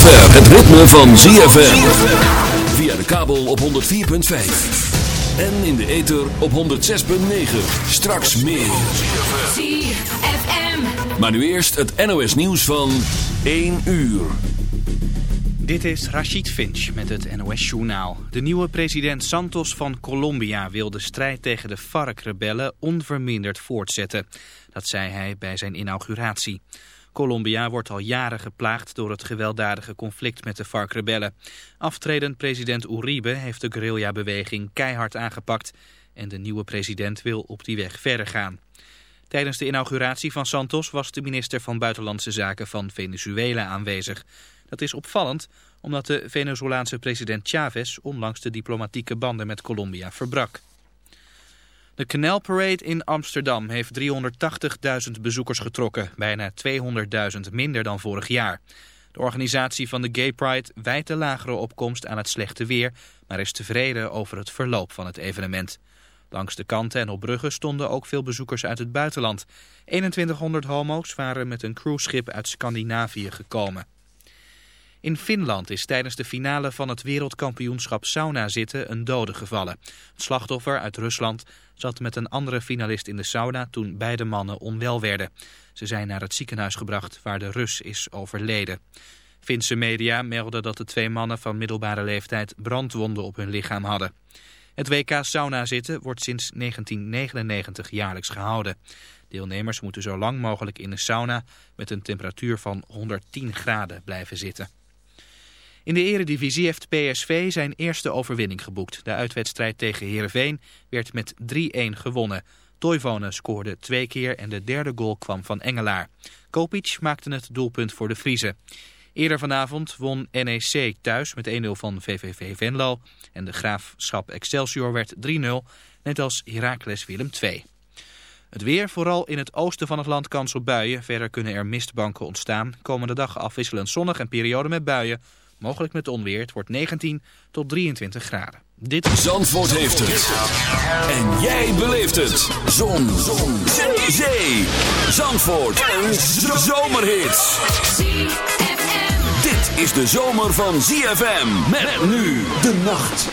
zover het ritme van ZFM. Via de kabel op 104.5. En in de ether op 106.9. Straks meer. ZFM. Maar nu eerst het NOS nieuws van 1 uur. Dit is Rachid Finch met het NOS-journaal. De nieuwe president Santos van Colombia wil de strijd tegen de FARC-rebellen onverminderd voortzetten. Dat zei hij bij zijn inauguratie. Colombia wordt al jaren geplaagd door het gewelddadige conflict met de FARC-rebellen. Aftredend president Uribe heeft de guerrilla-beweging keihard aangepakt en de nieuwe president wil op die weg verder gaan. Tijdens de inauguratie van Santos was de minister van Buitenlandse Zaken van Venezuela aanwezig. Dat is opvallend omdat de Venezolaanse president Chavez onlangs de diplomatieke banden met Colombia verbrak. De Canal Parade in Amsterdam heeft 380.000 bezoekers getrokken, bijna 200.000 minder dan vorig jaar. De organisatie van de Gay Pride wijt de lagere opkomst aan het slechte weer, maar is tevreden over het verloop van het evenement. Langs de kanten en op bruggen stonden ook veel bezoekers uit het buitenland. 2100 homo's waren met een cruiseschip uit Scandinavië gekomen. In Finland is tijdens de finale van het wereldkampioenschap sauna zitten een dode gevallen. Het slachtoffer uit Rusland zat met een andere finalist in de sauna toen beide mannen onwel werden. Ze zijn naar het ziekenhuis gebracht waar de Rus is overleden. Finse media melden dat de twee mannen van middelbare leeftijd brandwonden op hun lichaam hadden. Het WK sauna zitten wordt sinds 1999 jaarlijks gehouden. Deelnemers moeten zo lang mogelijk in een sauna met een temperatuur van 110 graden blijven zitten. In de eredivisie heeft PSV zijn eerste overwinning geboekt. De uitwedstrijd tegen Heerenveen werd met 3-1 gewonnen. Toivonen scoorde twee keer en de derde goal kwam van Engelaar. Kopic maakte het doelpunt voor de Friese. Eerder vanavond won NEC thuis met 1-0 van VVV Venlo. En de graafschap Excelsior werd 3-0, net als Heracles Willem II. Het weer, vooral in het oosten van het land kans op buien. Verder kunnen er mistbanken ontstaan. Komende dag afwisselend zonnig en periode met buien. Mogelijk met onweer. Het wordt 19 tot 23 graden. Dit. Zandvoort heeft het. En jij beleeft het. Zon. Zon. Zee. Zee. Zandvoort. Een zomerhit. Dit is de zomer van ZFM. Met nu de nacht.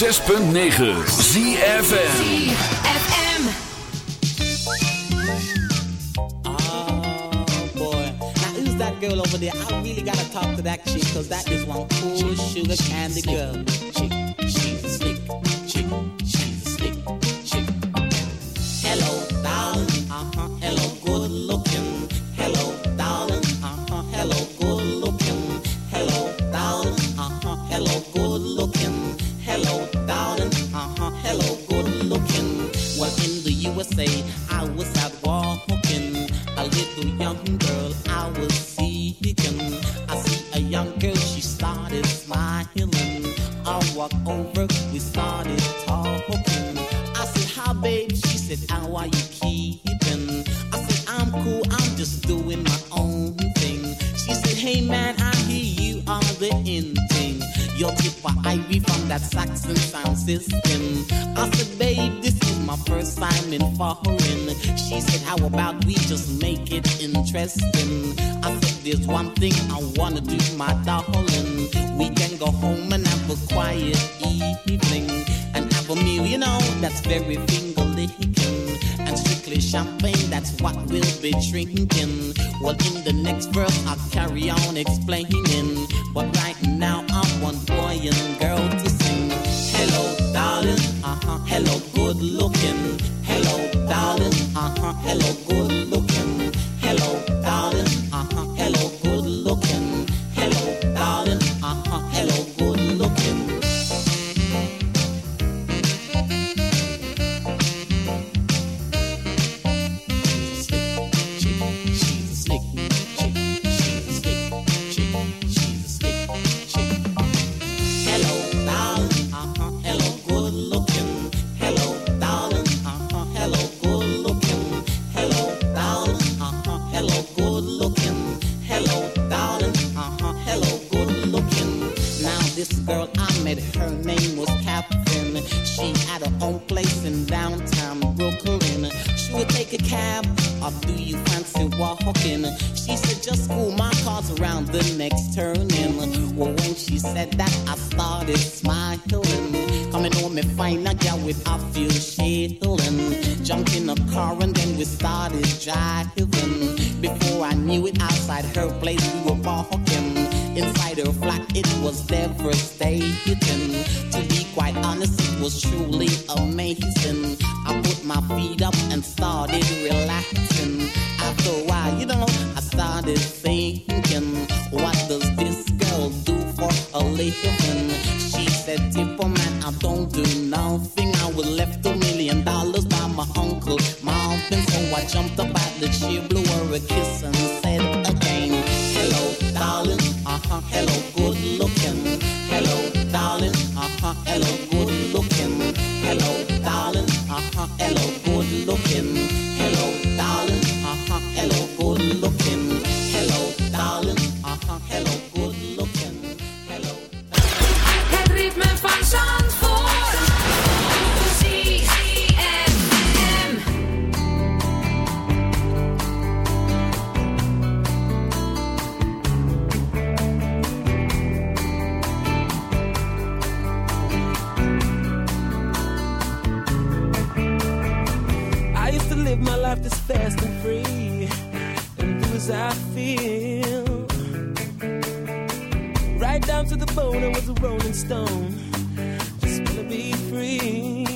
106.9 ah, ZFN girl over there, I really gotta talk to that chick, cause that is one cool sugar candy girl. Chick. love to the bone and was a rolling stone. Just wanna be free.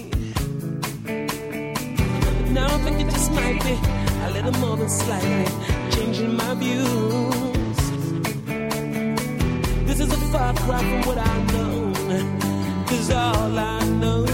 But now I think it just might be a little more than slightly changing my views. This is a far cry from what I know. Cause all I know.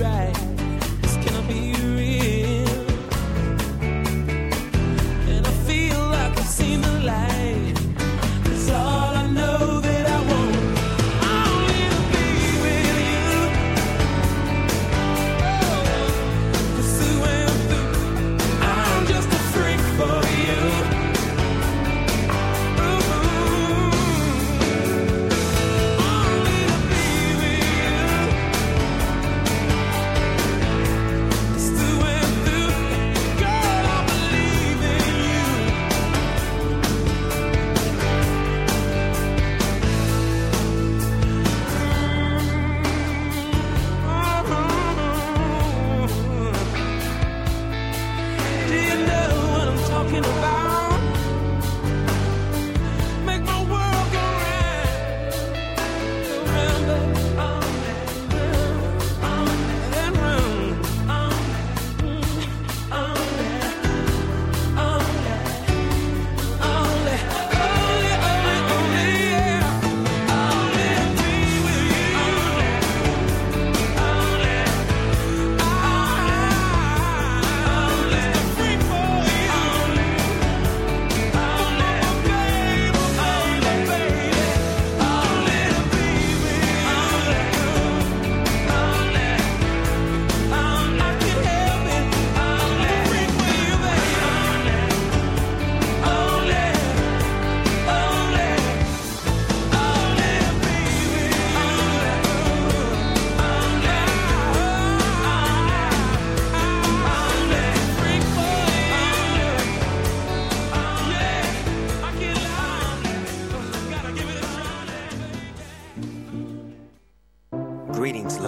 right. This cannot be right.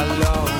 alone.